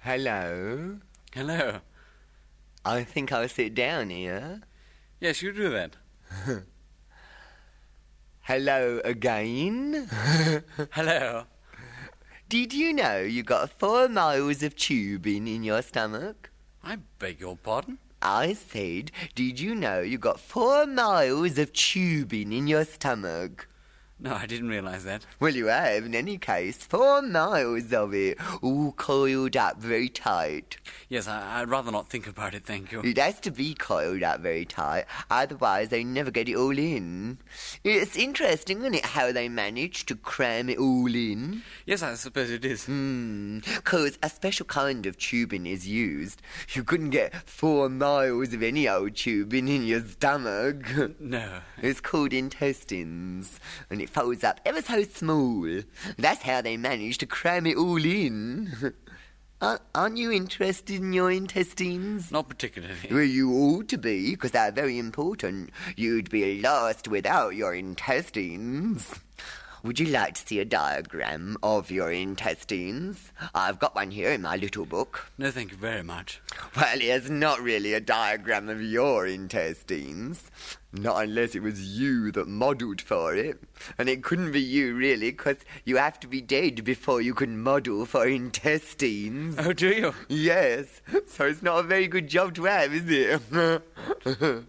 Hello. Hello. I think I'll sit down here. Yes, you do that. Hello again. Hello. Did you know you got four miles of tubing in your stomach? I beg your pardon? I said, did you know you got four miles of tubing in your stomach? No, I didn't realize that. Well, you have, in any case, four miles of it, all coiled up very tight. Yes, I, I'd rather not think about it, thank you. It has to be coiled up very tight, otherwise they never get it all in. It's interesting, isn't it, how they manage to cram it all in? Yes, I suppose it is. Hmm, 'cause a special kind of tubing is used. You couldn't get four miles of any old tubing in your stomach. No. It's called intestines, and it folds up ever so small. That's how they manage to cram it all in. Aren't- you interested in your intestines? Not particularly. Well, you ought to be, because they're very important. You'd be lost without your intestines. Would you like to see a diagram of your intestines? I've got one here in my little book. No, thank you very much. Well, it's not really a diagram of your intestines. Not unless it was you that modelled for it. And it couldn't be you, really, 'cause you have to be dead before you can model for intestines. Oh, do you? Yes, so it's not a very good job to have, is it?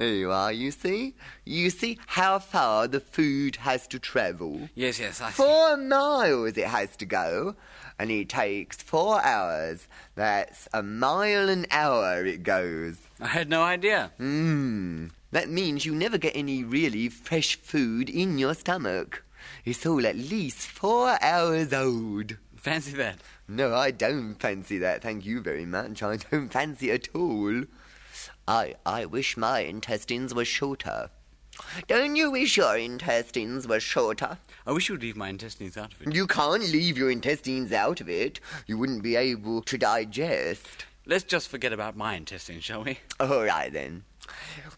there you are, you see? You see how far the food has to travel? Yes, yes, I see. Four miles it has to go, and it takes four hours. That's a mile an hour it goes. I had no idea. Mmm. That means you never get any really fresh food in your stomach. It's all at least four hours old. Fancy that. No, I don't fancy that. Thank you very much. I don't fancy it at all. I I wish my intestines were shorter. Don't you wish your intestines were shorter? I wish you'd leave my intestines out of it. You can't leave your intestines out of it. You wouldn't be able to digest. Let's just forget about my intestines, shall we? All right then.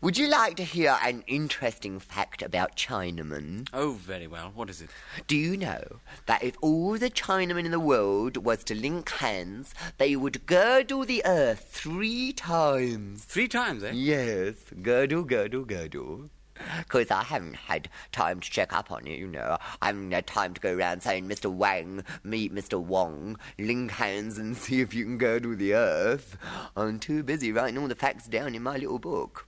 Would you like to hear an interesting fact about Chinamen? Oh, very well. What is it? Do you know that if all the Chinamen in the world was to link hands, they would girdle the earth three times? Three times, eh? Yes, girdle, girdle, girdle. 'Cause I haven't had time to check up on it, you know. I haven't had time to go around saying, Mr. Wang, meet Mr. Wong, link hands and see if you can go to the earth. I'm too busy writing all the facts down in my little book.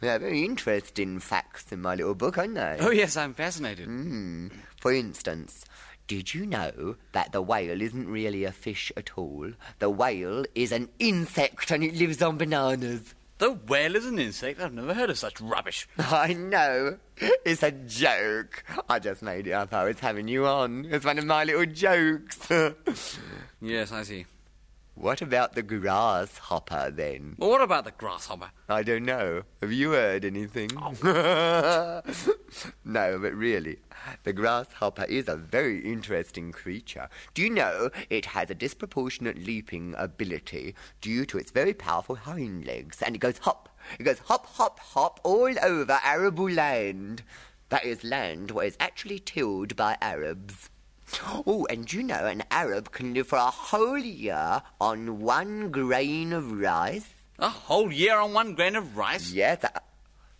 They're very interesting facts in my little book, aren't they? Oh, yes, I'm fascinated. Mm. For instance, did you know that the whale isn't really a fish at all? The whale is an insect and it lives on bananas. The whale is an insect? I've never heard of such rubbish. I know. It's a joke. I just made it up. I was having you on. It's one of my little jokes. Yes, I see. What about the grasshopper then? Well, what about the grasshopper? I don't know. Have you heard anything? Oh. no, but really, the grasshopper is a very interesting creature. Do you know it has a disproportionate leaping ability due to its very powerful hind legs, and it goes hop, it goes hop, hop, hop all over arable land. That is land where it's actually tilled by Arabs. Oh, and you know an Arab can live for a whole year on one grain of rice? A whole year on one grain of rice? Yes. I...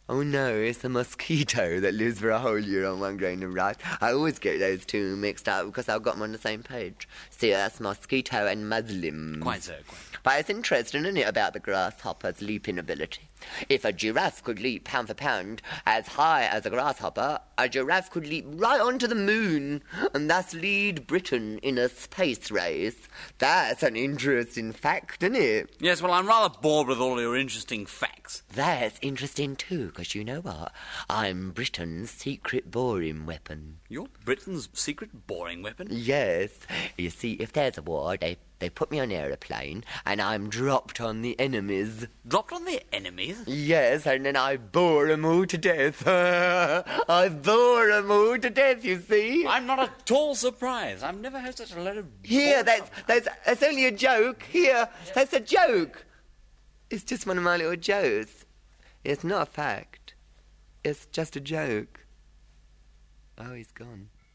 Oh no, it's a mosquito that lives for a whole year on one grain of rice. I always get those two mixed up because I've got them on the same page. See, that's mosquito and Muslim. Quite so, quite. But it's interesting, isn't it, about the grasshopper's leaping ability? If a giraffe could leap pound for pound as high as a grasshopper, a giraffe could leap right onto the moon and thus lead Britain in a space race. That's an interesting fact, isn't it? Yes, well, I'm rather bored with all your interesting facts. That's interesting too, 'cause you know what? I'm Britain's secret boring weapon. You're Britain's secret boring weapon? Yes. You see, if there's a war, they, they put me on an aeroplane and I'm dropped on the enemies. Dropped on the enemies? Yes, and then I bore 'em all to death. I bore 'em all to death, you see. I'm not at all surprised. I've never heard such a lot of. Here, that's, that's, that's only a joke. Here, that's a joke. It's just one of my little jokes. It's not a fact. It's just a joke. Oh, he's gone.